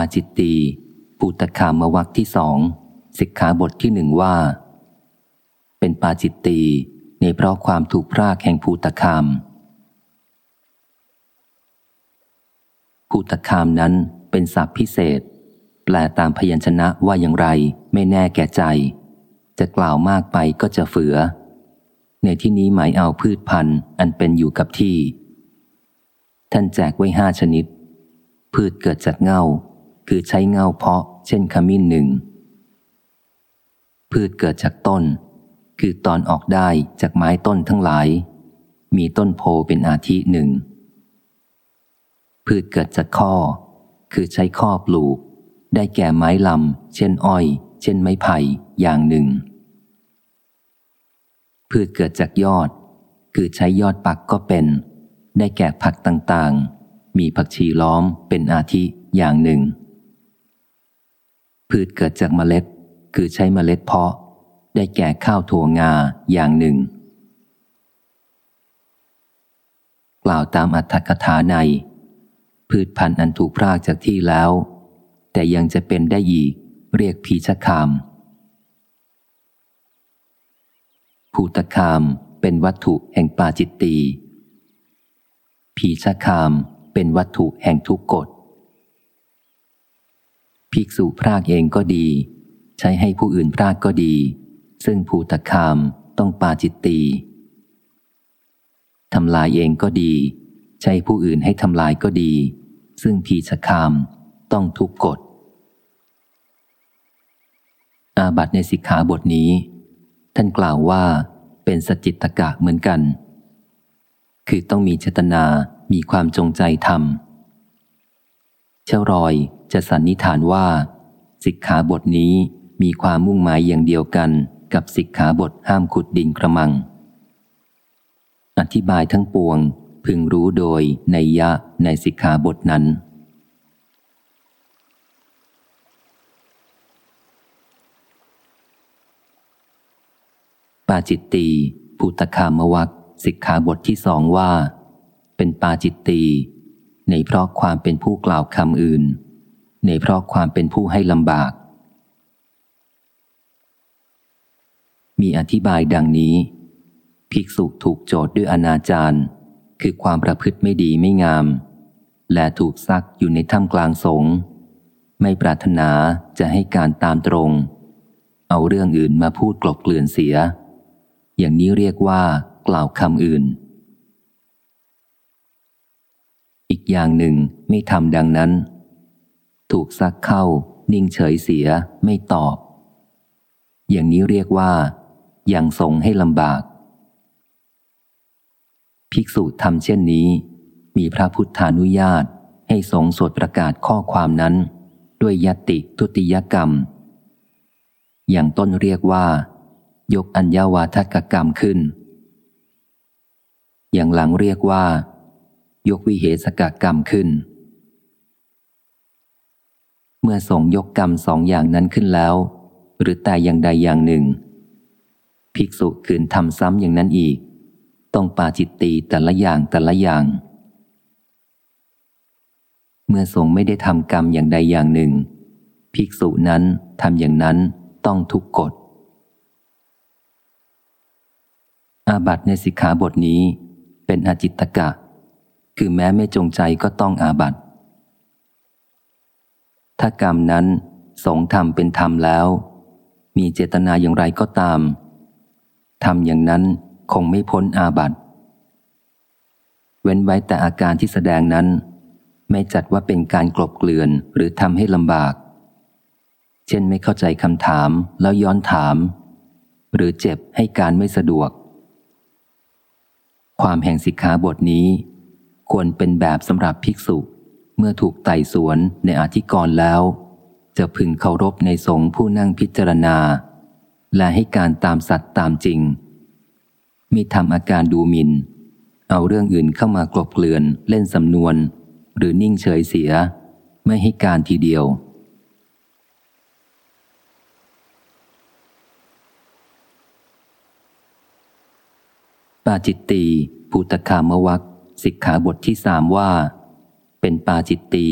าจิตตีปูตคามวักที่สองสิกขาบทที่หนึ่งว่า เป็นปาจิตตีในเพราะความถูกพรากแห่งภูตคามภูตคามนั้นเป็นศัพท์พิเศษ แปลตามพยัญชนะว่าอย่างไรไม่แน่แก่ใจ จะกล่าวมากไปก็จะเฟือ ในที่นี้หมายเอาพืชพันธุ์อันเป็นอยู่กับที่ ท่านแจกไว้ห้าชนิด พืชเกิดจากเงา คือใช้เงาเพาะ เช่นขมิ้นหนึ่ง พืชเกิดจากต้น คือตอนออกได้จากไม้ต้นทั้งหลาย มีต้นโพเป็นอาทิหนึ่ง พืชเกิดจากข้อ คือใช้ข้อปลูก ได้แก่ไม้ลำ เช่นอ้อย เช่นไม้ไผ่อย่างหนึ่ง พืชเกิดจากยอด คือใช้ยอดปักก็เป็น ได้แก่ผักต่างๆ มีผักชีล้อมเป็นอาทิอย่างหนึ่ง พืชเกิดจากเมล็ด คือใช้เมล็ดเพาะ ได้แก่ข้าวถั่วงาอย่างหนึ่ง กล่าวตามอัตถกถาใน พืชพันธุ์อันถูกพรากจากที่แล้ว แต่ยังจะเป็นได้อีก เรียกพีชคามภูตคามเป็นวัตถุแห่งปาจิตตี พีชคามเป็นวัตถุแห่งทุกกฎ ภิกษุพรากเองก็ดี ใช้ให้ผู้อื่นพรากก็ดี ซึ่งภูตคามต้องปาจิตตีทำลายเองก็ดี ใช้ผู้อื่นให้ทำลายก็ดี ซึ่งพีชคามต้องทุกกฎ อาบัตในสิกขาบทนี้ ท่านกล่าวว่าเป็นสจิตตกะเหมือนกัน คือต้องมีเจตนา มีความจงใจทำ เช่ารอยจะสันนิษฐานว่า สิกขาบทนี้มีความมุ่งหมายอย่างเดียวกันกับสิกขาบทห้ามขุดดินกระมัง อธิบายทั้งปวงพึงรู้โดยในยะในสิกขาบทนั้น ปาจิตตีภูตคามวักสิกขาบทที่สองว่า เป็นปาจิตตี ในเพราะความเป็นผู้กล่าวคำอื่น ในเพราะความเป็นผู้ให้ลำบาก มีอธิบายดังนี้ ภิกษุถูกโจทย์ด้วยอนาจารคือความประพฤติไม่ดีไม่งาม และถูกซักอยู่ในถ้ำกลางสงไม่ปรารถนาจะให้การตามตรง เอาเรื่องอื่นมาพูดกลบเกลื่อนเสีย อย่างนี้เรียกว่ากล่าวคำอื่น อี กอย่างหนึ่งไม่ทำดังนั้น ถูกซักเข้า นิ่งเฉยเสียไม่ตอบ อย่างนี้เรียกว่า อยังสงให้ลำบาก ภิกษุทำเช่นนี้ มีพระพุทธานุญาตให้สงสวดประกาศข้อความนั้น ด้วยยติทุติยกรรม อย่างต้นเรียกว่า ยกอัญญาวาทกกรรมขึ้น อย่างหลังเรียกว่า ยกวิเหสกกรรมขึ้น เมื่อสงยกกรรมสองอย่างนั้นขึ้นแล้ว หรือแต่อย่างใดอย่างหนึ่ง ภิกษุคืนทำซ้ำอย่างนั้นอีก ต้องปาจิตตีแต่ละอย่างแต่ละอย่าง เมื่อสงไม่ได้ทำกรรมอย่างใดอย่างหนึ่ง ภิกษุนั้นทำอย่างนั้นต้องทุกกฎอาบัตในสิกขาบทนี้เป็นอาจิตตกะ คือแม้ไม่จงใจก็ต้องอาบัติ ถ้ากรรมนั้นสงทำเป็นธรรมแล้ว มีเจตนาอย่างไรก็ตามทำอย่างนั้นคงไม่พ้นอาบัติ เว้นไว้แต่อาการที่แสดงนั้น ไม่จัดว่าเป็นการกลบเกลื่อนหรือทำให้ลำบาก เช่นไม่เข้าใจคำถามแล้วย้อนถาม หรือเจ็บให้การไม่สะดวก ความแห่งสิกขาบทนี้ ควรเป็นแบบสำหรับภิกษุ เมื่อถูกไต่สวนในอธิกรณ์แล้ว จะพึงเคารพในสงฆ์ผู้นั่งพิจารณา และให้การตามสัตว์ตามจริงมิทำอาการดูหมิน่น เอาเรื่องอื่นเข้ามากลบเกลื่อนเล่นสำนวน หรือนิ่งเฉยเสีย ไม่ให้การทีเดียวปาจิตตีภูตคามวัก สิกขาบทที่สามว่า เป็นปาจิตตี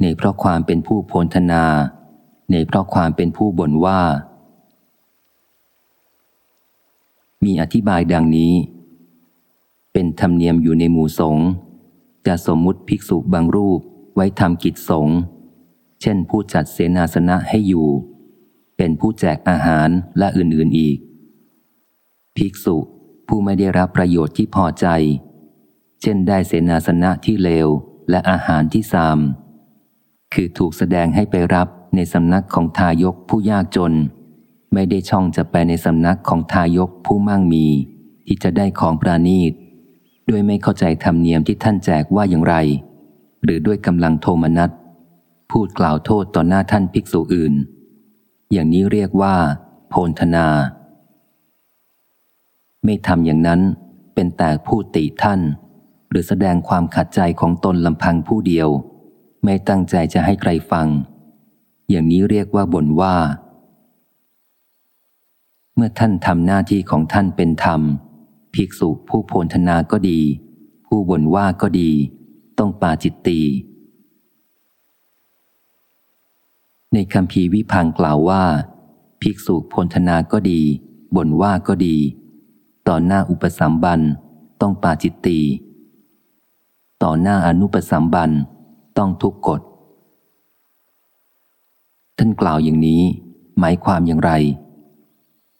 ในเพราะความเป็นผู้โพนธนาในเพราะความเป็นผู้บ่นว่า มีอธิบายดังนี้ เป็นธรรมเนียมอยู่ในหมู่สงฆ์จะสมมุติภิกษุบางรูปไว้ทำกิจสงฆ์เช่นผู้จัดเสนาสนะให้อยู่ เป็นผู้แจกอาหารและอื่นๆอีก ภิกษุผู้ไม่ได้รับประโยชน์ที่พอใจ เช่นได้เสนาสนะที่เลวและอาหารที่สาม คือถูกแสดงให้ไปรับในสำนักของทายกผู้ยากจน ไม่ได้ช่องจะไปในสำนักของทายกผู้มั่งมี ที่จะได้ของปราณีตด้วยไม่เข้าใจธรรมเนียมที่ท่านแจกว่าอย่างไร หรือด้วยกำลังโทมนัสพูดกล่าวโทษต่อหน้าท่านภิกษุอื่น อย่างนี้เรียกว่า โพนธนา ไม่ทำอย่างนั้นเป็นแต่พูดติท่าน หรือแสดงความขัดใจของตนลำพังผู้เดียว ไม่ตั้งใจจะให้ใครฟัง อย่างนี้เรียกว่าบ่นว่า เมื่อท่านทำหน้าที่ของท่านเป็นธรรม ภิกษุผู้โพนธนาก็ดี ผู้บ่นว่าก็ดี ต้องปาจิตตีในคำพีวิพังกล่าวว่า ภิกษุพลธนาก็ดีบ่นว่าก็ดี ต่อหน้าอุปสัมบันต้องปาจิตตี ต่อหน้าอนุปสัมบันต้องทุกกฎ ท่านกล่าวอย่างนี้ หมายความอย่างไร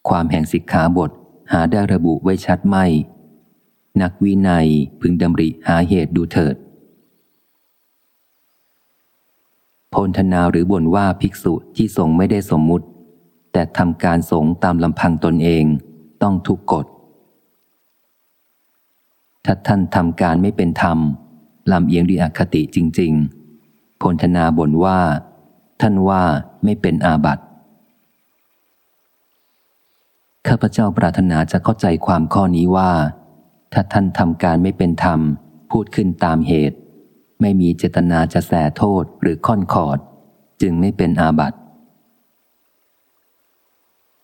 ความแห่งสิกขาบทหาได้ระบุไว้ชัดไม่ นักวินัยพึงดำริหาเหตุดูเถิดพลธนาหรือบ่นว่าภิกษุที่สงไม่ได้สมมุติ แต่ทำการสงตามลำพังตนเองต้องทุกกฎถ้าท่านทำการไม่เป็นธรรม ลำเอียงด้วยอคติจริง ๆ พลธนาบ่นว่า ท่านว่าไม่เป็นอาบัติข้าพเจ้าปรารถนาจะเข้าใจความข้อนี้ว่า ถ้าท่านทำการไม่เป็นธรรม พูดขึ้นตามเหตุ ไม่มีเจตนาจะแสโทษหรือค่อนขอด จึงไม่เป็นอาบัติ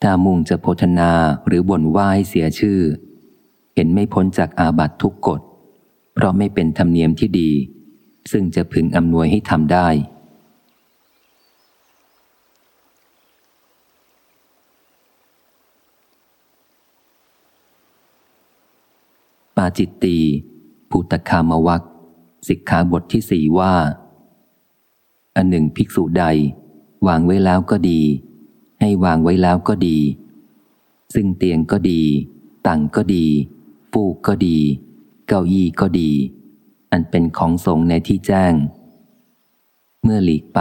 ถ้ามุ่งจะโพธนาหรือบ่นว่าให้เสียชื่อ เห็นไม่พ้นจากอาบัติทุกกฎ เพราะไม่เป็นธรรมเนียมที่ดี ซึ่งจะพึงอำนวยให้ทำได้ ปาจิตตีภูตคามวักสิกขาบทที่สี่ว่า อันหนึ่งภิกษุใด วางไว้แล้วก็ดี ให้วางไว้แล้วก็ดี ซึ่งเตียงก็ดี ตังก็ดี ฟูกก็ดี เก้าอี้ก็ดี อันเป็นของสงในที่แจ้ง เมื่อหลีกไป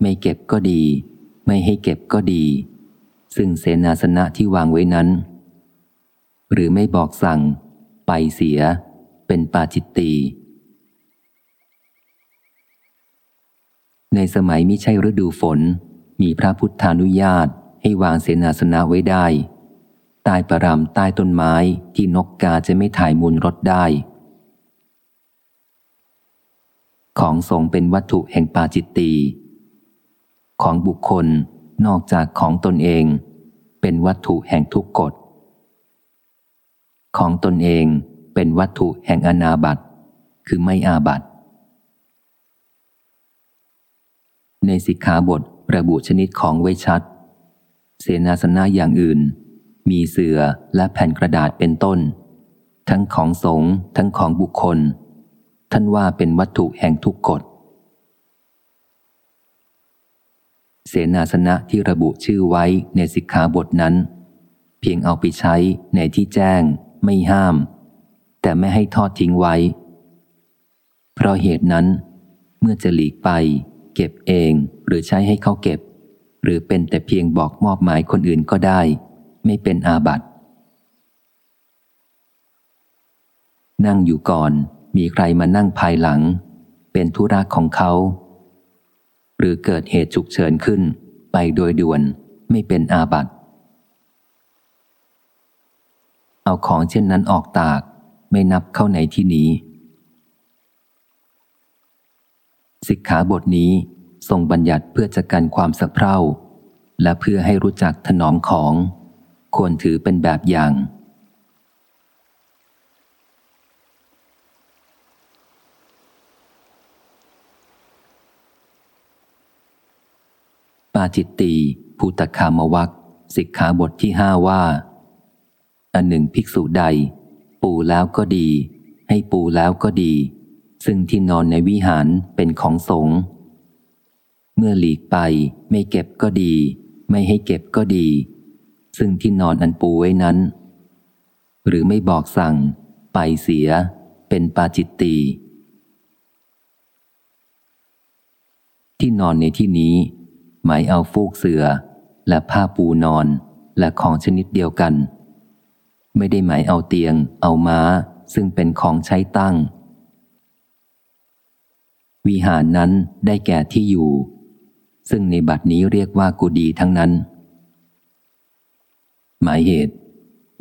ไม่เก็บก็ดี ไม่ให้เก็บก็ดี ซึ่งเสนาสนะที่วางไว้นั้น หรือไม่บอกสั่ง ไปเสีย เป็นปาจิตตีในสมัยมิใช่ฤดูฝน มีพระพุทธานุญาตให้วางเสนาสนะไว้ได้ ต้ประรำใต้ต้นไม้ที่นกกาจะไม่ถ่ายมูลรถได้ ของทรงเป็นวัตถุแห่งปาจิตตี ของบุคคลนอกจากของตนเอง เป็นวัตถุแห่งทุกกฎ ของตนเองเป็นวัตถุแห่งอนาบัตคือไม่อาบัตในสิกขาบทระบุชนิดของไว้ชัด เสนาสนะอย่างอื่น มีเสือและแผ่นกระดาษเป็นต้น ทั้งของสงฆ์ทั้งของบุคคล ท่านว่าเป็นวัตถุแห่งทุกกฎ เสนาสนะที่ระบุชื่อไว้ในสิกขาบทนั้น เพียงเอาไปใช้ในที่แจ้ง ไม่ห้าม แต่ไม่ให้ทอดทิ้งไว้ เพราะเหตุนั้น เมื่อจะหลีกไป เก็บเองหรือใช้ให้เขาเก็บ หรือเป็นแต่เพียงบอกมอบหมายคนอื่นก็ได้ ไม่เป็นอาบัติ นั่งอยู่ก่อนมีใครมานั่งภายหลัง เป็นธุระของเขา หรือเกิดเหตุฉุกเฉินขึ้นไปโดยด่วนไม่เป็นอาบัติเอาของเช่นนั้นออกตากไม่นับเข้าในที่นี้สิกขาบทนี้ทรงบัญญัติเพื่อจะกันความสักเพร่า และเพื่อให้รู้จักถนอมของ ควรถือเป็นแบบอย่าง ปาจิตตีภูตคามวักสิกขาบทที่ห้าว่า อันหนึ่งภิกษุใด ปูแล้วก็ดี ให้ปูแล้วก็ดี ซึ่งที่นอนในวิหารเป็นของสงฆ์เมื่อหลีกไปไม่เก็บก็ดี ไม่ให้เก็บก็ดี ซึ่งที่นอนอันปูไว้นั้น หรือไม่บอกสั่ง ไปเสีย เป็นปาจิตตีที่นอนในที่นี้ หมายเอาฟูกเสือ และผ้าปูนอนและของชนิดเดียวกัน ไม่ได้หมายเอาเตียง เอาม้า ซึ่งเป็นของใช้ตั้ง วิหารนั้นได้แก่ที่อยู่ ซึ่งในบัดนี้เรียกว่ากุดีทั้งนั้น หมายเหตุ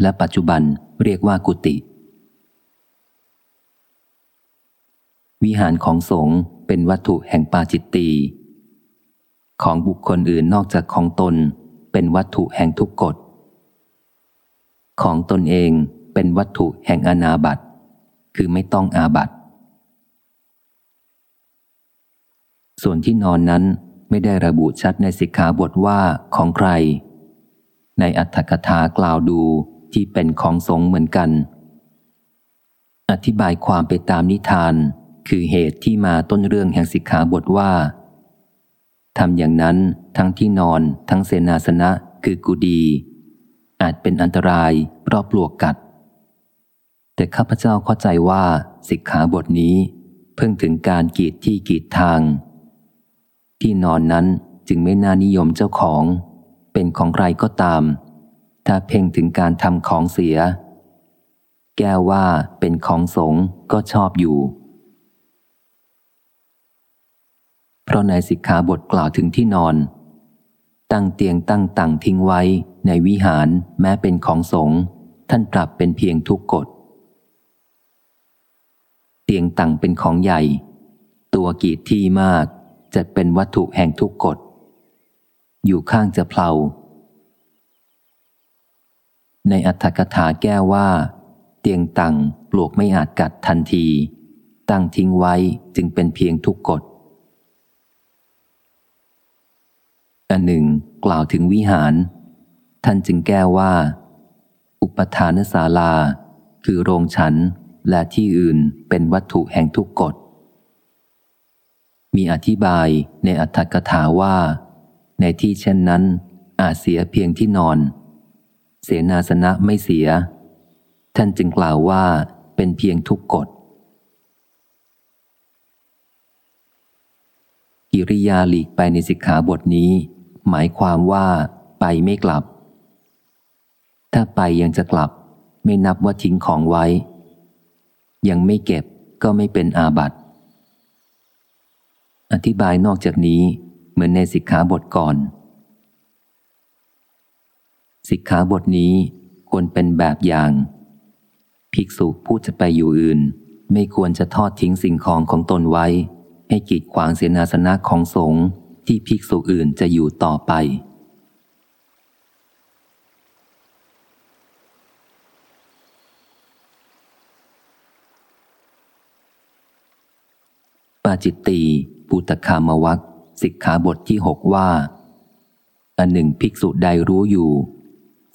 และปัจจุบันเรียกว่ากุฏิวิหารของสงฆ์เป็นวัตถุแห่งปาจิตตีของบุคคลอื่นนอกจากของตน เป็นวัตถุแห่งทุกกฎ ของตนเองเป็นวัตถุแห่งอนาบัตคือไม่ต้องอาบัตส่วนที่นอนนั้นไม่ได้ระบุชัดในสิกขาบทว่าของใคร ในอัตถกถากล่าวดูที่เป็นของสงเหมือนกัน อธิบายความไปตามนิทาน คือเหตุที่มาต้นเรื่องแห่งสิกขาบทว่าทำอย่างนั้นทั้งที่นอนทั้งเสนาสนะคือกุดี อาจเป็นอันตรายเพรอบปลวกกัด แต่ข้าพเจ้าเข้าใจว่าสิกขาบทนี้ เพิ่งถึงการกีดที่กีดทาง ที่นอนนั้นจึงไม่น่านิยมเจ้าของ เป็นของใครก็ตาม ถ้าเพ่งถึงการทำของเสีย แก้ว่าเป็นของสงก็ชอบอยู่ เพราะในสิกขาบทกล่าวถึงที่นอน ตั้งเตียงตั้งตังทิ้งไว้ในวิหารแม้เป็นของสงท่านปรับเป็นเพียงทุกกฎ เตียงตังเป็นของใหญ่ ตัวกีดที่มากจะเป็นวัตถุแห่งทุกกฎ อยู่ข้างจะเพลาในอัตถกถาแก้ว่า เตียงตังปลวกไม่อาจกัดทันที ตั้งทิ้งไว้จึงเป็นเพียงทุกกฎอันหนึ่ง กล่าวถึงวิหาร ท่านจึงแก้ว่า อุปทานศาลา คือโรงฉันและที่อื่นเป็นวัตถุแห่งทุกกฎมีอธิบายในอัตถกถาว่า ในที่เช่นนั้น อาจเสียเพียงที่นอน เสนาสนะไม่เสีย ท่านจึงกล่าวว่าเป็นเพียงทุกกฎกิริยาหลีกไปในสิกขาบทนี้ หมายความว่าไปไม่กลับ ถ้าไปยังจะกลับ ไม่นับว่าทิ้งของไว้ ยังไม่เก็บก็ไม่เป็นอาบัติ อธิบายนอกจากนี้ เหมือนในสิกขาบทก่อน สิกขาบทนี้ควรเป็นแบบอย่าง ภิกษุผู้จะไปอยู่อื่น ไม่ควรจะทอดทิ้งสิ่งของของตนไว้ ให้กีดขวางเสนาสนะของสงฆ์ที่ภิกษุอื่นจะอยู่ต่อไป ปาจิตตีปุตคามวัก สิกขาบทที่หกว่า อันหนึ่งภิกษุใดรู้อยู่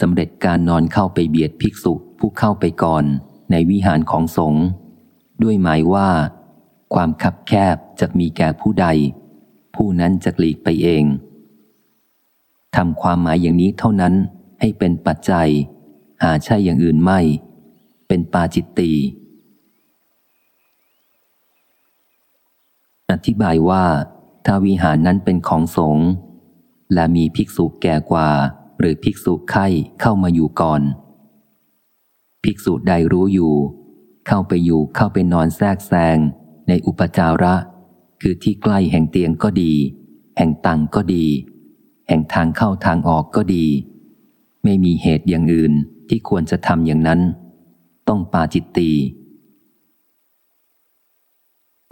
สำเร็จการนอนเข้าไปเบียดภิกษุผู้เข้าไปก่อนในวิหารของสงฆ์ด้วยหมายว่า ความคับแคบจะมีแก่ผู้ใด ผู้นั้นจะกลีกไปเองทำความหมายอย่างนี้เท่านั้นให้เป็นปัจจัย หาใช่อย่างอื่นไม่ เป็นปาจิตตีอธิบายว่า ถ้าวิหารนั้นเป็นของสงฆ์และมีภิกษุแก่กว่า หรือภิกษุไข้เข้ามาอยู่ก่อน ภิกษุใดรู้อยู่ เข้าไปอยู่เข้าไปนอนแทรกแซง ในอุปจาระ คือที่ใกล้แห่งเตียงก็ดี แห่งตังก็ดี แห่งทางเข้าทางออกก็ดี ไม่มีเหตุอย่างอื่นที่ควรจะทำอย่างนั้น ต้องปาจิตตี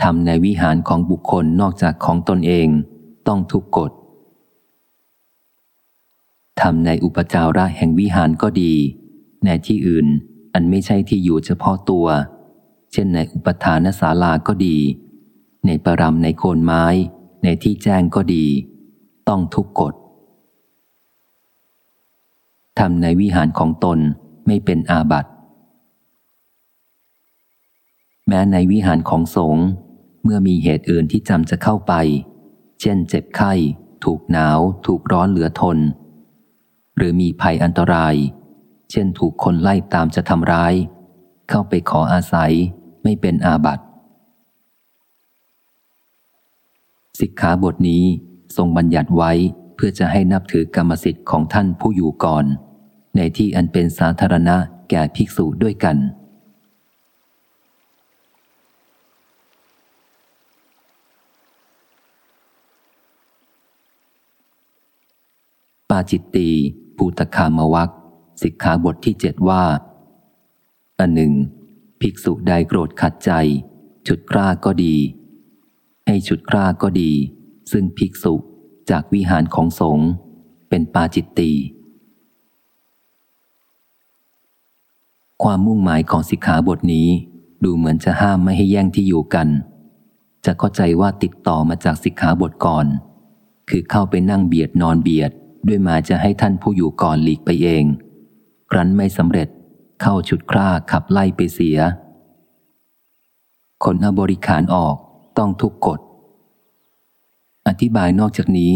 ทำในวิหารของบุคคลนอกจากของตนเอง ต้องทุกกฎทำในอุปจาระแห่งวิหารก็ดี ในที่อื่นอันไม่ใช่ที่อยู่เฉพาะตัว เช่นในอุปทานศาลาก็ดี ในประรำในโคนไม้ ในที่แจ้งก็ดีตต้องทุกกฎทำในวิหารของตนไม่เป็นอาบัติ แม้ในวิหารของสงฆ์ เมื่อมีเหตุอื่นที่จำจะเข้าไป เช่นเจ็บไข้ ถูกหนาว ถูกร้อนเหลือทน หรือมีภัยอันตราย เช่นถูกคนไล่ตามจะทำร้าย เข้าไปขออาศัยไม่เป็นอาบัติสิกขาบทนี้ทรงบัญญัติไว้เพื่อจะให้นับถือกรรมสิทธิ์ของท่านผู้อยู่ก่อน ในที่อันเป็นสาธารณะแก่ภิกษุด้วยกัน ปาจิตตีภูตคามวักสิกขาบทที่เจ็ดว่าอันหนึ่ง ภิกษุใดโกรธขัดใจ ฉุดกล้าก็ดี ให้ฉุดกล้าก็ดี ซึ่งภิกษุจากวิหารของสงฆ์เป็นปาจิตตีความมุ่งหมายของสิกขาบทนี้ ดูเหมือนจะห้ามไม่ให้แย่งที่อยู่กัน จะเข้าใจว่าติดต่อมาจากสิกขาบทก่อน คือเข้าไปนั่งเบียดนอนเบียด ด้วยมาจะให้ท่านผู้อยู่ก่อนหลีกไปเอง ครั้นไม่สำเร็จเข้าชุดคร่าขับไล่ไปเสีย คนอบริขารออกต้องทุกกฎ อธิบายนอกจากนี้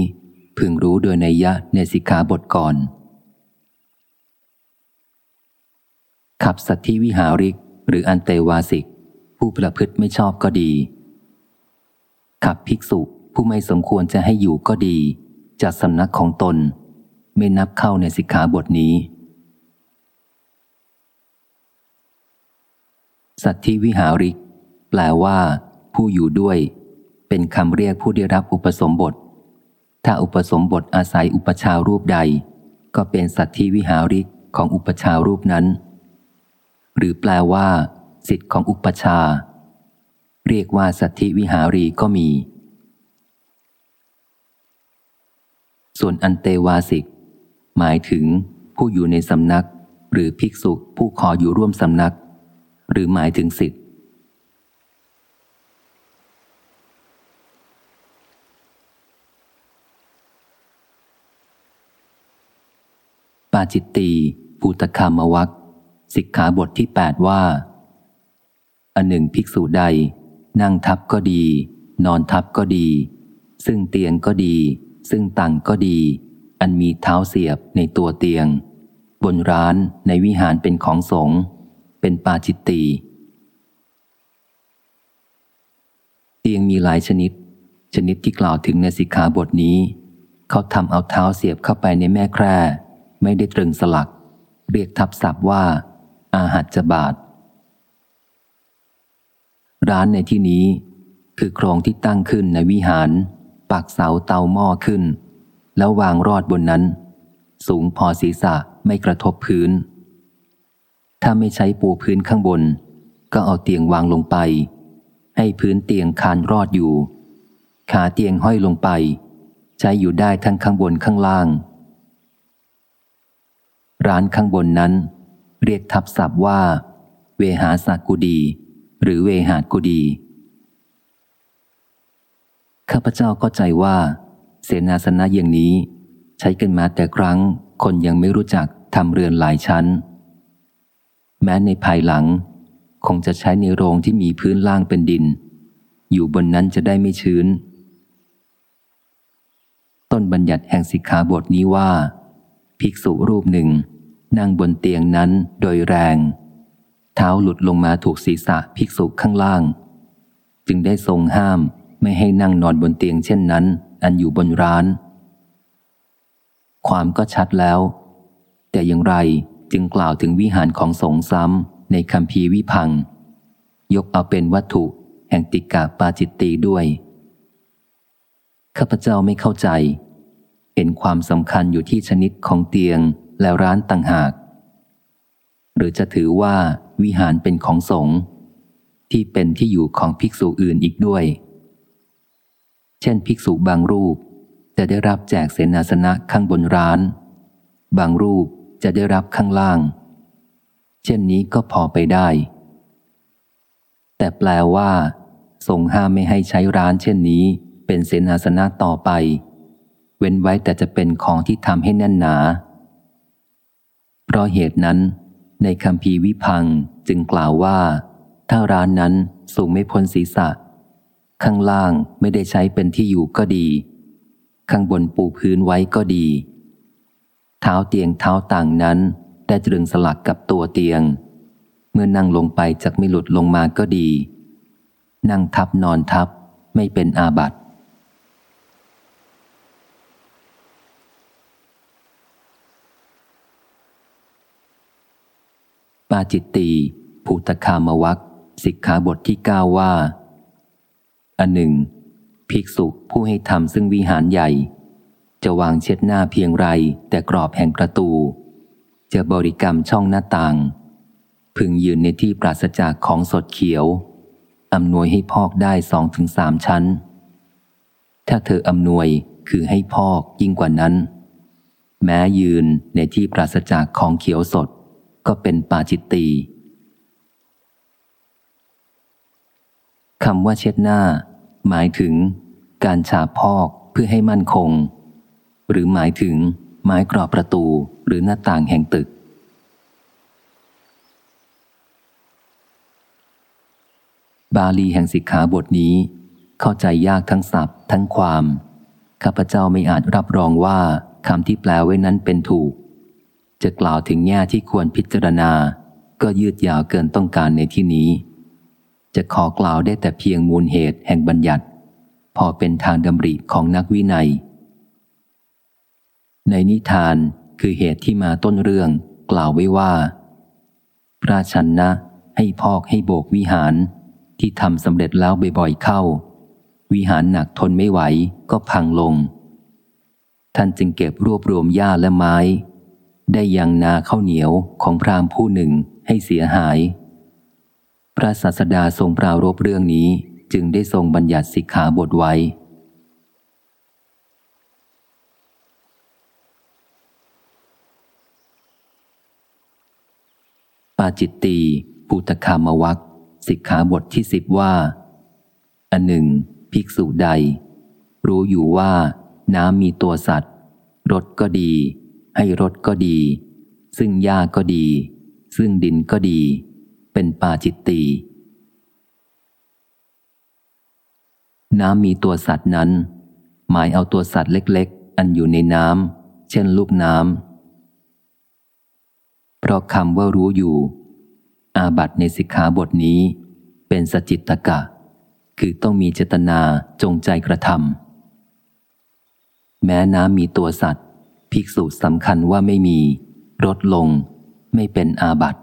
พึงรู้โดยในยะในสิกขาบทก่อน ขับสัตธิวิหาริกหรืออันเตวาสิก ผู้ประพฤติไม่ชอบก็ดี ขับภิกษุผู้ไม่สมควรจะให้อยู่ก็ดี จากสำนักของตน ไม่นับเข้าในสิกขาบทนี้ สัตธิวิหาริก แปลว่า ผู้อยู่ด้วย เป็นคำเรียกผู้ได้รับอุปสมบท ถ้าอุปสมบทอาศัยอุปชารูปใด ก็เป็นสัตธิวิหาริกของอุปชารูปนั้น หรือแปลว่าสิทธิ์ของอุปชา เรียกว่าสัตธิวิหารีก็มี ส่วนอันเตวาสิก หมายถึงผู้อยู่ในสำนัก หรือภิกษุผู้ขออยู่ร่วมสำนัก หรือหมายถึงสิทธิ์ปาจิตตีภูตคามวักสิกขาบทที่ 8 ว่า อันหนึ่งภิกษุใด นั่งทับก็ดี นอนทับก็ดี ซึ่งเตียงก็ดี ซึ่งตังก็ดี อันมีเท้าเสียบในตัวเตียง บนร้านในวิหารเป็นของสงฆ์เป็นปาจิตตีเตียงมีหลายชนิด ชนิดที่กล่าวถึงในสิกขาบทนี้ เขาทำเอาเท้าเสียบเข้าไปในแม่แคร่ไม่ได้ตรึงสลัก เรียกทับศัพท์ว่า อาหัจจบาท ร้านในที่นี้คือโครงที่ตั้งขึ้นในวิหาร ปักเสาเตาหม้อขึ้น แล้ววางรอดบนนั้น สูงพอศีรษะไม่กระทบพื้น ถ้าไม่ใช้ปูพื้นข้างบน ก็เอาเตียงวางลงไป ให้พื้นเตียงคานรอดอยู่ ขาเตียงห้อยลงไป ใช้อยู่ได้ทั้งข้างบนข้างล่าง ร้านข้างบนนั้น เรียกทับศัพท์ว่า เวหาสากุดี หรือเวหากุดี ข้าพเจ้าก็ใจว่า เสนาสนะอย่างนี้ ใช้กันมาแต่ครั้ง คนยังไม่รู้จักทำเรือนหลายชั้น แม้ในภายหลัง คงจะใช้ในโรงที่มีพื้นล่างเป็นดิน อยู่บนนั้นจะได้ไม่ชื้น ต้นบัญญัติแห่งสิกขาบทนี้ว่า ภิกษุรูปหนึ่ง นั่งบนเตียงนั้นโดยแรง เท้าหลุดลงมาถูกศีรษะภิกษุข้างล่าง จึงได้ทรงห้าม ไม่ให้นั่งนอนบนเตียงเช่นนั้น อันอยู่บนร้าน ความก็ชัดแล้ว แต่อย่างไรจึงกล่าวถึงวิหารของสงซ้ำในคำพีวิพัง ยกเอาเป็นวัตถุแห่งติกาปาจิตตีด้วยข้าพเจ้าไม่เข้าใจ เห็นความสำคัญอยู่ที่ชนิดของเตียงและร้านต่างหาก หรือจะถือว่าวิหารเป็นของสงฆ์ที่เป็นที่อยู่ของภิกษุอื่นอีกด้วย เช่น ภิกษุบางรูป จะได้รับแจกเสนาสนะข้างบนร้าน บางรูปจะได้รับข้างล่าง เช่นนี้ก็พอไปได้ แต่แปลว่าทรงห้ามไม่ให้ใช้ร้านเช่นนี้ เป็นเสนาสนะต่อไป เว้นไว้แต่จะเป็นของที่ทำให้แน่นหนา เพราะเหตุนั้น ในคำพีวิพังจึงกล่าวว่า ถ้าร้านนั้นสูงไม่พ้นศีรษะ ข้างล่างไม่ได้ใช้เป็นที่อยู่ก็ดี ข้างบนปูพื้นไว้ก็ดี เท้าเตียงเท้าต่างนั้นได้ตรึงสลักกับตัวเตียง เมื่อนั่งลงไปจากไม่หลุดลงมาก็ดี นั่งทับนอนทับไม่เป็นอาบัติปาจิตตีภูตคามวักสิกขาบทที่เก้าว่า อันหนึ่ง ภิกษุผู้ให้ทำซึ่งวิหารใหญ่ จะวางเช็ดหน้าเพียงไรแต่กรอบแห่งประตู จะบริกรรมช่องหน้าต่าง พึงยืนในที่ปราศจากของสดเขียว อำนวยให้พอกได้สองถึงสามชั้น ถ้าเธออำนวยคือให้พอกยิ่งกว่านั้น แม้ยืนในที่ปราศจากของเขียวสดก็เป็นปาจิตตี คำว่าเช็ดหน้า หมายถึง การฉาบพอกเพื่อให้มั่นคง หรือหมายถึง ไม้กรอบประตูหรือหน้าต่างแห่งตึก บาลีแห่งสิกขาบทนี้ เข้าใจยากทั้งศัพท์ทั้งความ ข้าพเจ้าไม่อาจรับรองว่าคำที่แปลไว้นั้นเป็นถูก จะกล่าวถึงแง่ที่ควรพิจารณา ก็ยืดยาวเกินต้องการในที่นี้ จะขอกล่าวได้แต่เพียงมูลเหตุแห่งบัญญัติ พอเป็นทางดำริของนักวินัย ในนิทานคือเหตุที่มาต้นเรื่องกล่าวไว้ว่า พระชันนะให้พอกให้โบกวิหารที่ทำสำเร็จแล้วบ่อยๆเข้า วิหารหนักทนไม่ไหวก็พังลง ท่านจึงเก็บรวบรวมหญ้าและไม้ ได้ยังนาข้าวเหนียวของพราหมณ์ผู้หนึ่งให้เสียหาย พระศาสดาทรงปรารบเรื่องนี้จึงได้ทรงบัญญัติสิกขาบทไว้ ปาจิตตีปุตคามวักสิกขาบทที่สิบว่า อันหนึ่ง ภิกษุใด รู้อยู่ว่า น้ำมีตัวสัตว์รถก็ดี ให้รถก็ดี ซึ่งหญ้าก็ดี ซึ่งดินก็ดี เป็นปาจิตตีน้ำมีตัวสัตว์นั้น หมายเอาตัวสัตว์เล็ก ๆ อันอยู่ในน้ำเช่นลูกน้ำเพราะคำว่ารู้อยู่ อาบัตในสิกขาบทนี้ เป็นสจิตตกะ คือต้องมีเจตนาจงใจกระทำแม้น้ำมีตัวสัตว์ ภิกษุสำคัญว่าไม่มีลดลง ไม่เป็นอาบัติ